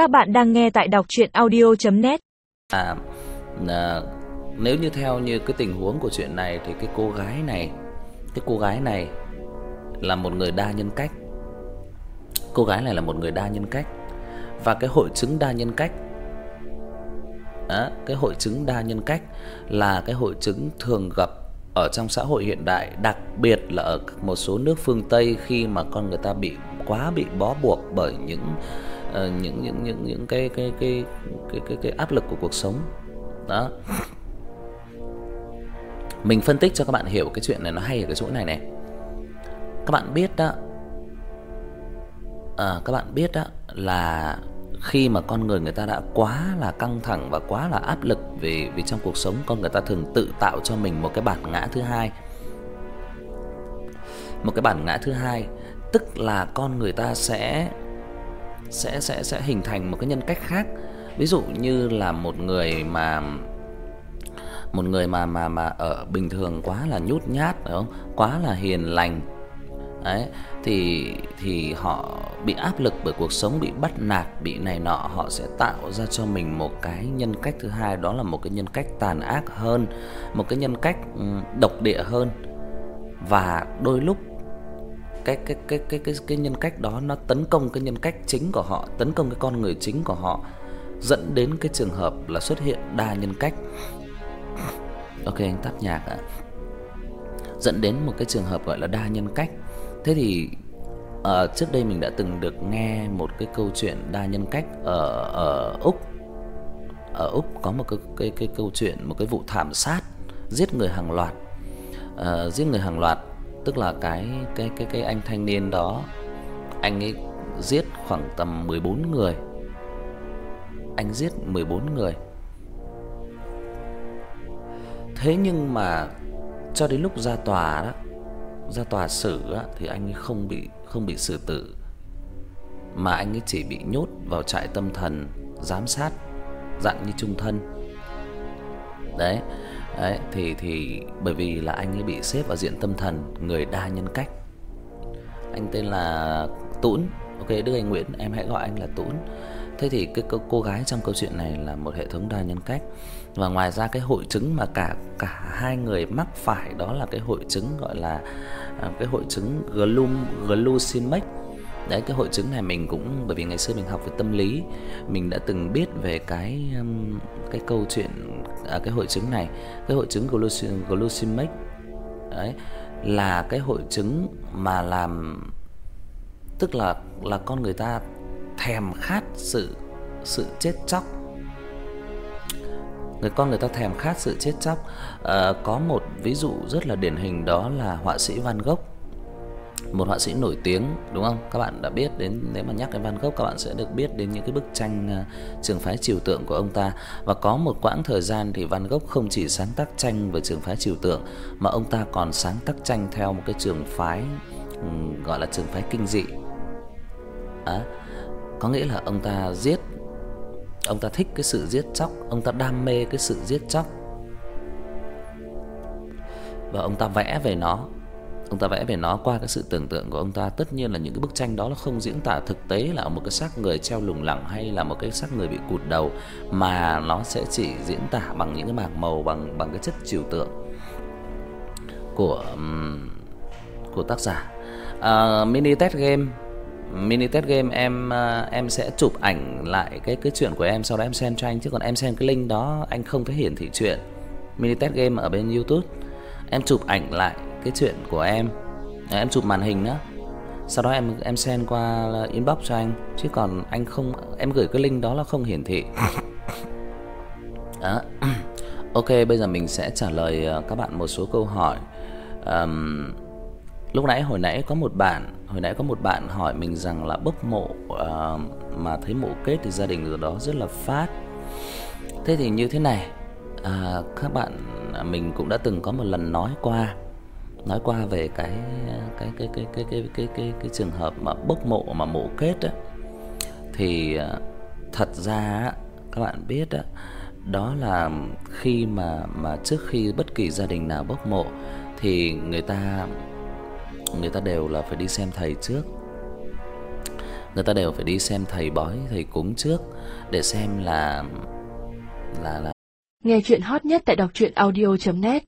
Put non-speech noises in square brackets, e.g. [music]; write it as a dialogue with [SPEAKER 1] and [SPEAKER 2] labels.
[SPEAKER 1] Các bạn đang nghe tại đọc audio net
[SPEAKER 2] À, à nếu như theo như cái tình huống của chuyện này thì cái cô gái này, cái cô gái này là một người đa nhân cách. Cô gái này là một người đa nhân cách và cái hội chứng đa nhân cách À, cái hội chứng đa nhân cách là cái hội chứng thường gặp ở trong xã hội hiện đại, đặc biệt là ở một số nước phương Tây khi mà con người ta bị quá bị bó buộc bởi những Ờ, những những những những cái cái cái cái cái cái áp lực của cuộc sống. Đó. Mình phân tích cho các bạn hiểu cái chuyện này nó hay ở cái chỗ này này. Các bạn biết đó à, các bạn biết đó là khi mà con người người ta đã quá là căng thẳng và quá là áp lực vì vì trong cuộc sống con người ta thường tự tạo cho mình một cái bản ngã thứ hai. Một cái bản ngã thứ hai, tức là con người ta sẽ sẽ sẽ sẽ hình thành một cái nhân cách khác. Ví dụ như là một người mà một người mà mà mà ở bình thường quá là nhút nhát phải không? Quá là hiền lành. Đấy, thì thì họ bị áp lực bởi cuộc sống, bị bắt nạt, bị này nọ, họ sẽ tạo ra cho mình một cái nhân cách thứ hai đó là một cái nhân cách tàn ác hơn, một cái nhân cách độc địa hơn. Và đôi lúc cái cái cái cái cái cái nhân cách đó nó tấn công cái nhân cách chính của họ, tấn công cái con người chính của họ dẫn đến cái trường hợp là xuất hiện đa nhân cách. Ok anh tắt nhạc ạ. Dẫn đến một cái trường hợp gọi là đa nhân cách. Thế thì ở trước đây mình đã từng được nghe một cái câu chuyện đa nhân cách ở ở Úc. Ở Úc có một cái cái cái câu chuyện một cái vụ thảm sát giết người hàng loạt. Ờ giết người hàng loạt tức là cái cái cái cái anh thanh niên đó anh ấy giết khoảng tầm 14 người. Anh giết 14 người. Thế nhưng mà cho đến lúc ra tòa đó, ra tòa xử á thì anh ấy không bị không bị xử tử mà anh ấy chỉ bị nhốt vào trại tâm thần giám sát dạng như trung thân. Đấy. Đấy thì thì bởi vì là anh ấy bị xếp vào diện tâm thần người đa nhân cách. Anh tên là Tún. Ok Đức Anh Nguyễn, em hãy gọi anh là Tún. Thế thì cái cô, cô gái trong câu chuyện này là một hệ thống đa nhân cách. Và ngoài ra cái hội chứng mà cả cả hai người mắc phải đó là cái hội chứng gọi là à, cái hội chứng glum glucemic. Đấy cái hội chứng này mình cũng bởi vì ngày xưa mình học về tâm lý, mình đã từng biết về cái um, cái câu chuyện à, cái hội chứng này, cái hội chứng glucemic. Đấy là cái hội chứng mà làm tức là là con người ta thèm khát sự sự chết chóc. Người con người ta thèm khát sự chết chóc. À, có một ví dụ rất là điển hình đó là họa sĩ Van Gogh. Một họa sĩ nổi tiếng đúng không? Các bạn đã biết đến nếu mà nhắc đến Van Gogh các bạn sẽ được biết đến những cái bức tranh uh, trường phái trừu tượng của ông ta và có một quãng thời gian thì Van Gogh không chỉ sáng tác tranh về trường phái trừu tượng mà ông ta còn sáng tác tranh theo một cái trường phái um, gọi là trường phái kinh dị. À, có nghĩa là ông ta giết ông ta thích cái sự giết chóc, ông ta đam mê cái sự giết chóc. Và ông ta vẽ về nó. Ông ta vẽ về nó qua cái sự tưởng tượng của ông ta, tất nhiên là những cái bức tranh đó nó không diễn tả thực tế là một cái xác người treo lủng lẳng hay là một cái xác người bị cụt đầu mà nó sẽ chỉ diễn tả bằng những cái mảng màu bằng bằng cái chất trừu tượng của của tác giả. Uh, mini test game mini test game em à, em sẽ chụp ảnh lại cái cái chuyện của em sau đó em send cho anh chứ còn em xem cái link đó anh không thể hiển thị chuyện. Mini test game ở bên YouTube. Em chụp ảnh lại cái chuyện của em. Em chụp màn hình đó. Sau đó em em send qua inbox cho anh chứ còn anh không em gửi cái link đó là không hiển thị. Đó. [clears throat] Ok, bây giờ mình sẽ trả lời ờ, các bạn một số câu hỏi. Um, lúc nãy hồi nãy có một bạn hồi nãy có một bạn hỏi mình rằng là bốc mộ uh, mà thấy mộ kết thì gia đình ở đó rất là phát. Thế thì như thế này, à, các bạn à, mình cũng đã từng có một lần nói qua nói qua về cái cái cái cái cái cái cái cái cái trường hợp mà bốc mộ mà mộ kết á thì à, thật ra các bạn biết á đó là khi mà mà trước khi bất kỳ gia đình nào bốc mộ thì người ta người ta đều là phải đi xem thầy trước. người ta đều phải đi xem thầy bói, thầy cúng trước để xem là là là
[SPEAKER 1] Nghe chuyện hot nhất tại đọc truyện audio net